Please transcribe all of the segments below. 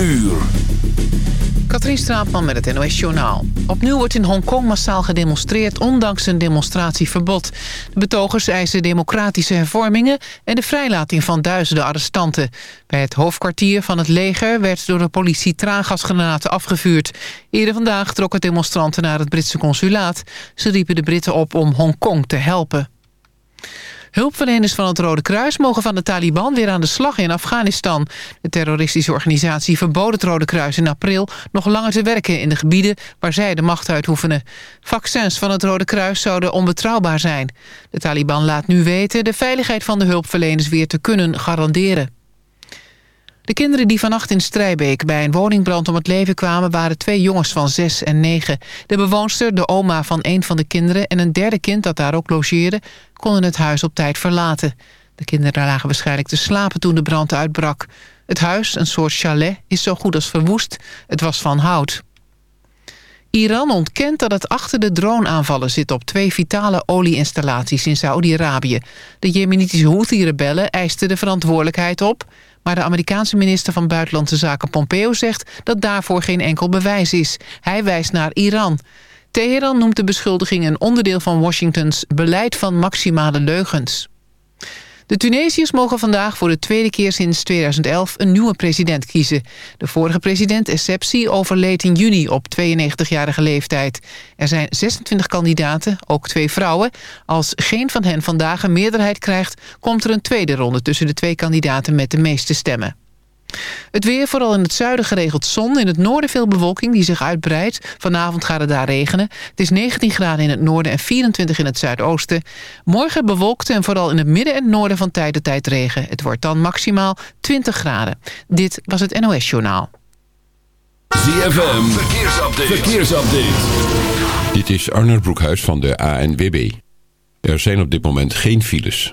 uur. Katrien Straatman met het NOS Journaal. Opnieuw wordt in Hongkong massaal gedemonstreerd ondanks een demonstratieverbod. De betogers eisen democratische hervormingen en de vrijlating van duizenden arrestanten. Bij het hoofdkwartier van het leger werd door de politie traangasgranaten afgevuurd. Eerder vandaag trokken demonstranten naar het Britse consulaat. Ze riepen de Britten op om Hongkong te helpen. Hulpverleners van het Rode Kruis mogen van de Taliban weer aan de slag in Afghanistan. De terroristische organisatie verbood het Rode Kruis in april nog langer te werken in de gebieden waar zij de macht uitoefenen. Vaccins van het Rode Kruis zouden onbetrouwbaar zijn. De Taliban laat nu weten de veiligheid van de hulpverleners weer te kunnen garanderen. De kinderen die vannacht in Strijbeek bij een woningbrand om het leven kwamen... waren twee jongens van zes en negen. De bewoonster, de oma van een van de kinderen... en een derde kind dat daar ook logeerde... konden het huis op tijd verlaten. De kinderen lagen waarschijnlijk te slapen toen de brand uitbrak. Het huis, een soort chalet, is zo goed als verwoest. Het was van hout. Iran ontkent dat het achter de droneaanvallen zit op twee vitale olieinstallaties in Saudi-Arabië. De jemenitische Houthi-rebellen eisten de verantwoordelijkheid op... Maar de Amerikaanse minister van Buitenlandse Zaken Pompeo zegt dat daarvoor geen enkel bewijs is. Hij wijst naar Iran. Teheran noemt de beschuldiging een onderdeel van Washingtons beleid van maximale leugens. De Tunesiërs mogen vandaag voor de tweede keer sinds 2011 een nieuwe president kiezen. De vorige president Essebsi overleed in juni op 92-jarige leeftijd. Er zijn 26 kandidaten, ook twee vrouwen. Als geen van hen vandaag een meerderheid krijgt... komt er een tweede ronde tussen de twee kandidaten met de meeste stemmen. Het weer, vooral in het zuiden geregeld zon. In het noorden veel bewolking die zich uitbreidt. Vanavond gaat het daar regenen. Het is 19 graden in het noorden en 24 in het zuidoosten. Morgen bewolkt en vooral in het midden en noorden van tijd tot tijd regen. Het wordt dan maximaal 20 graden. Dit was het NOS Journaal. ZFM, verkeersupdate. verkeersupdate. Dit is Arnold Broekhuis van de ANWB. Er zijn op dit moment geen files.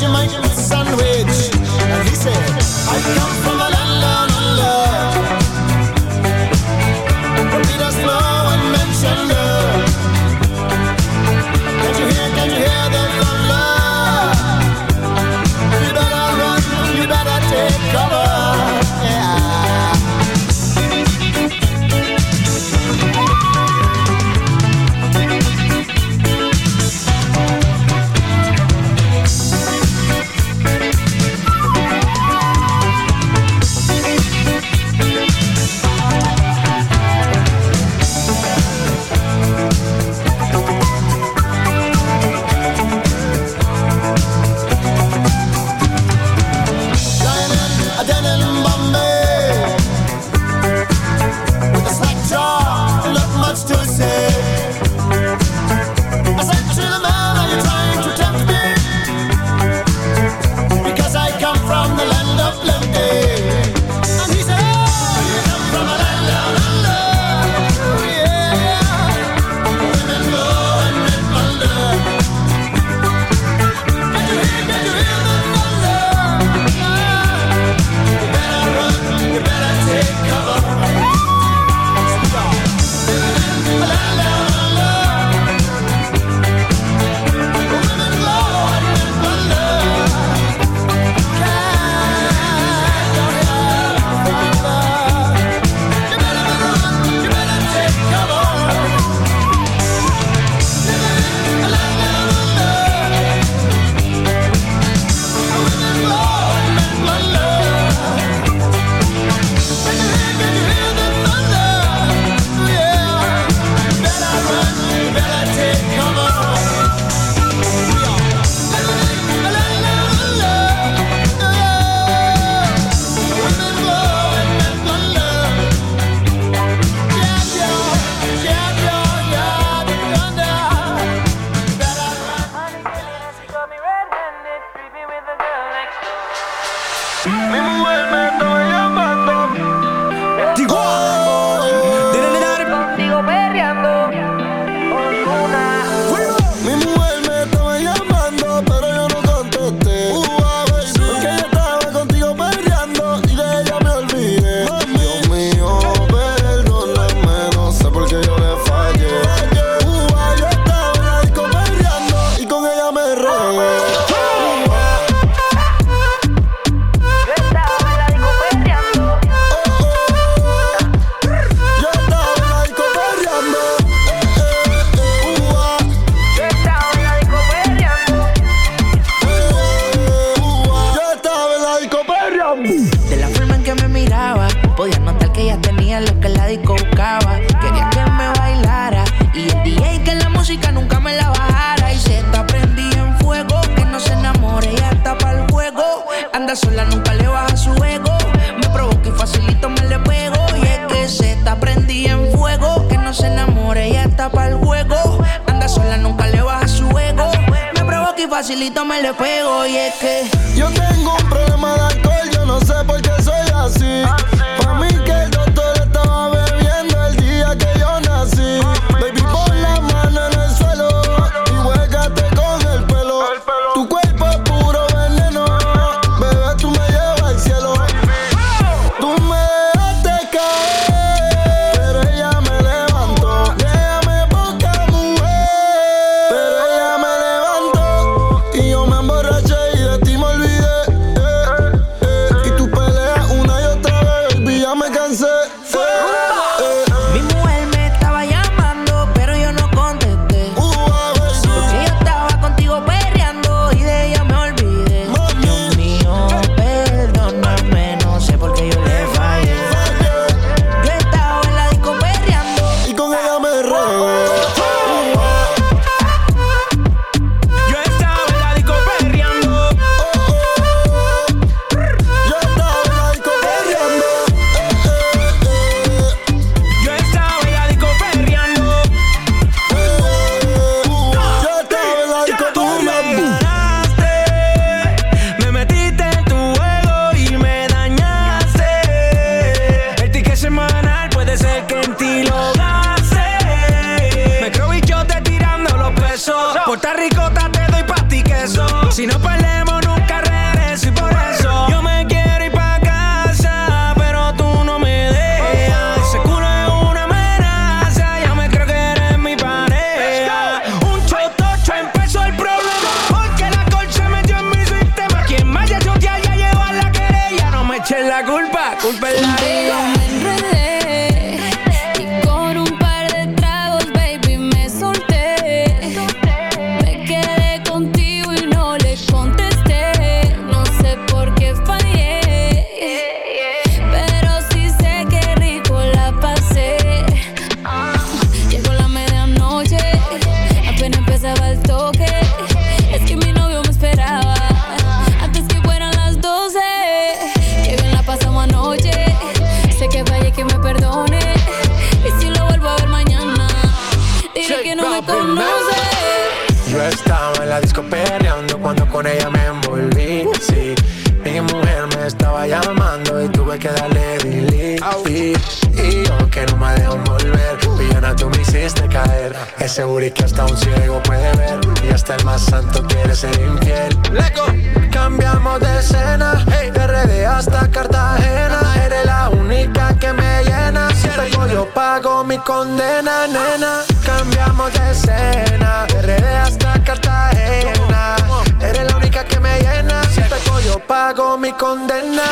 she sandwich. And he said, I come me dejan volver Villana, tú me hiciste caer. Es seguro que hasta un ciego puede ver. Y hasta el más santo quiere ser infiel. Leco. Cambiamos de escena. Hey. De RD hasta Cartagena. Eres la única que me llena. Si tengo yo pago mi condena, nena. Cambiamos de escena. De RD hasta Cartagena. Eres la única que me llena. Si tengo yo pago mi condena.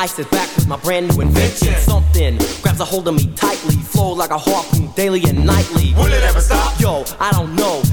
I sit back with my brand new invention. Something grabs a hold of me tightly, flow like a harpoon daily and nightly. Will it ever stop? Yo, I don't know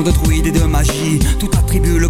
De druides et de magie. Tout attribue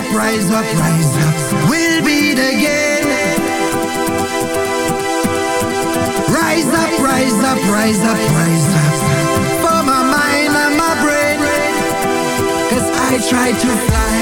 rise up, rise up. We'll beat again. Rise up, rise up, rise up, rise up. For my mind and my brain. Cause I try to fly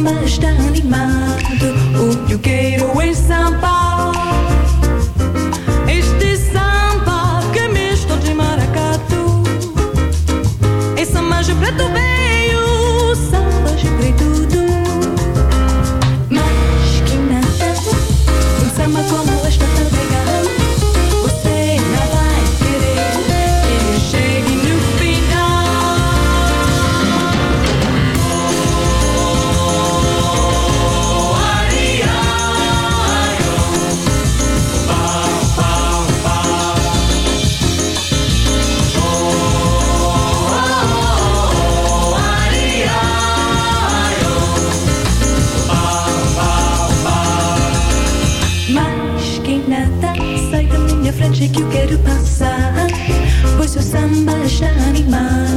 samba está animado. O que eu quero é samba. Este samba que misto de maracatu. É samba de preto veio, samba está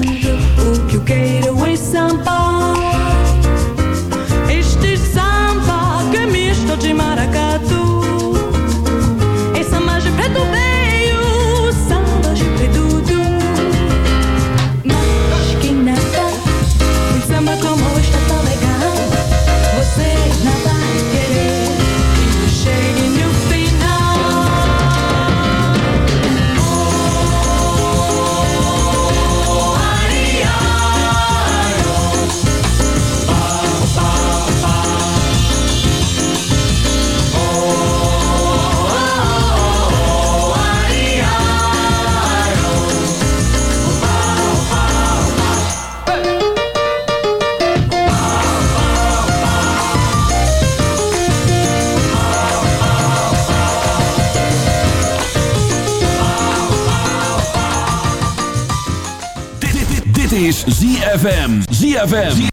is ZFM. ZFM.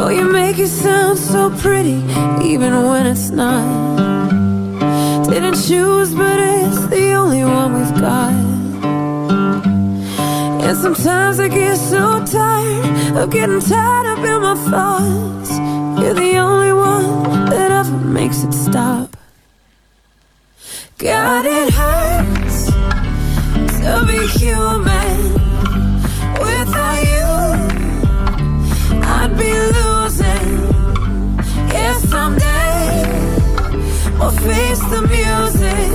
Oh, you make it sound so pretty, even when it's not. Didn't choose, but it's the only one we've got. And sometimes I get so tired of getting tied up in my thoughts. Stop. God, it hurts to be human without you. I'd be losing. Yeah, someday we'll face the music.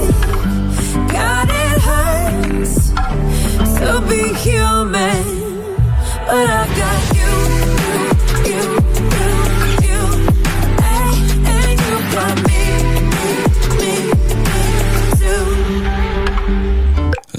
God, it hurts to be human, but I've got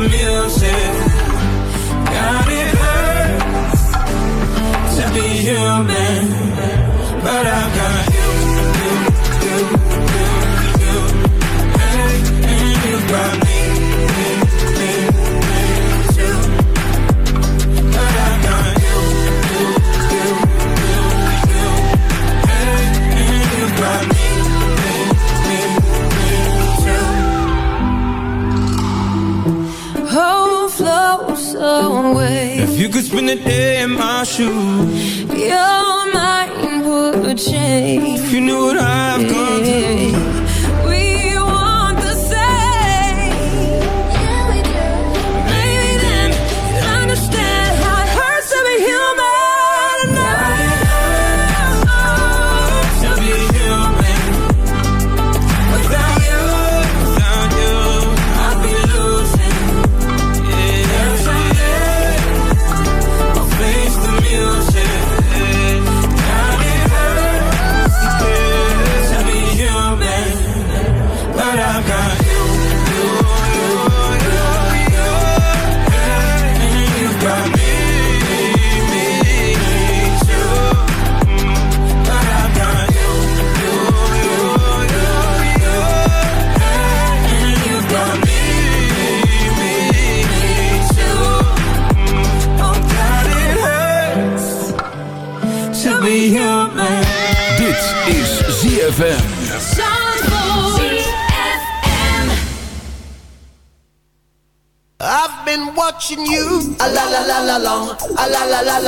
music. God, it hurts to be human. you.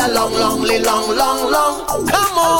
long, longly, long, long, long. Come on.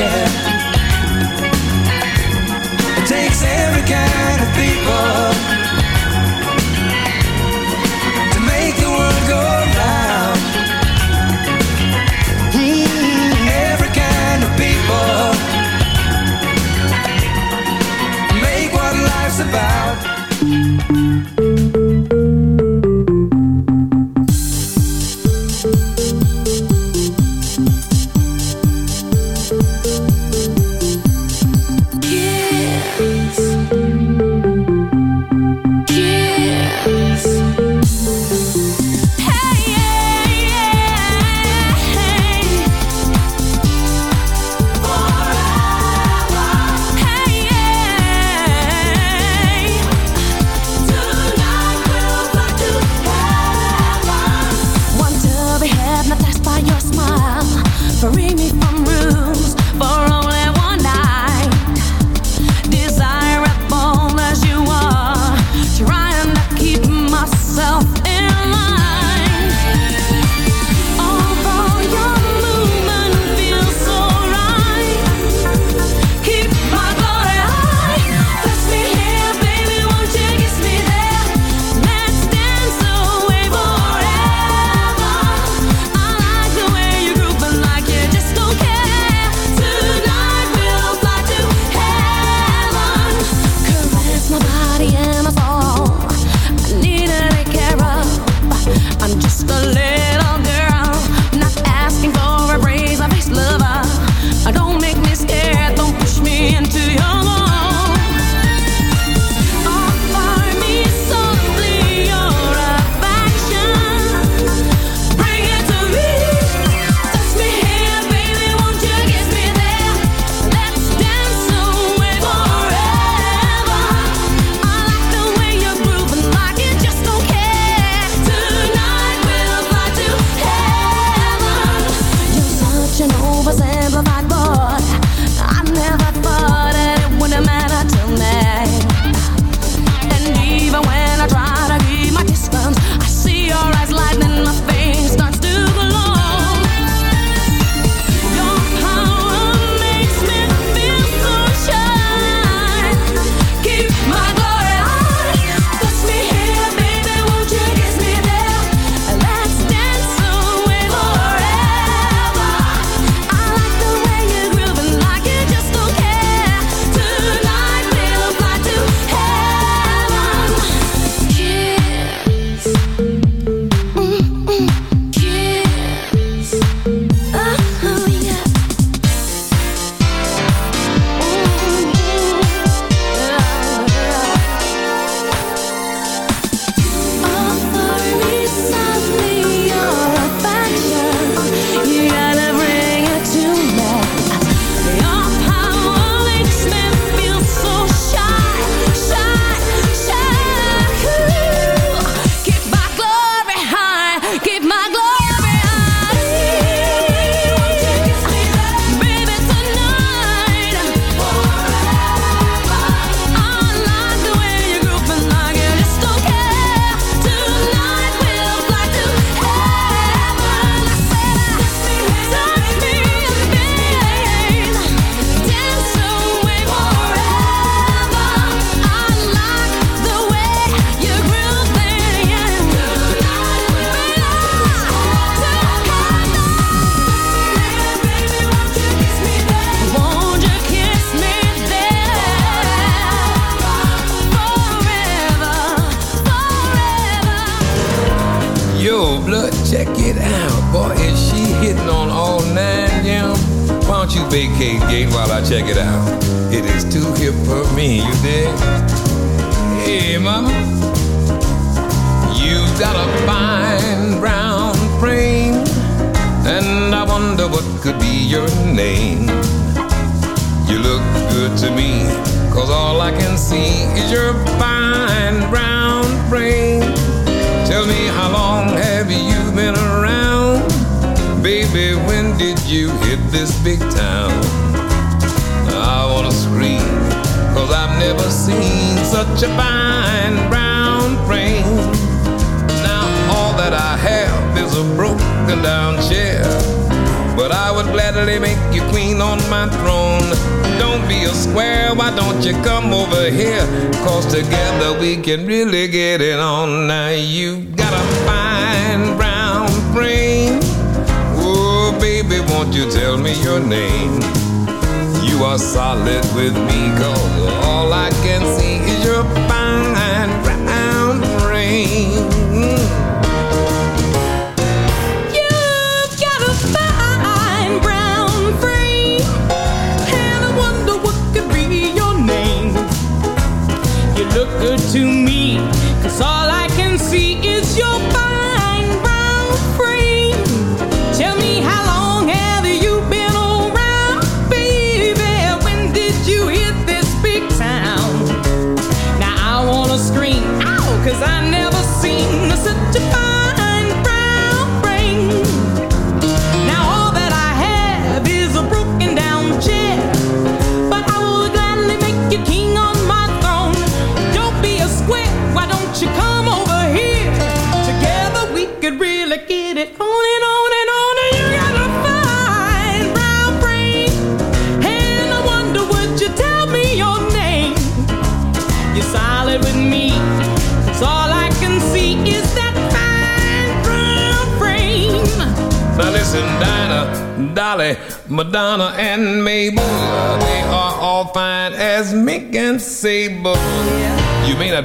yeah.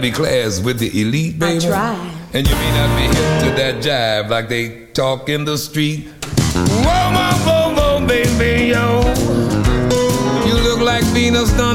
be class with the elite, baby. I try. And you may not be hip to that jive like they talk in the street. Whoa, whoa, whoa, whoa, baby, yo. You look like Venus done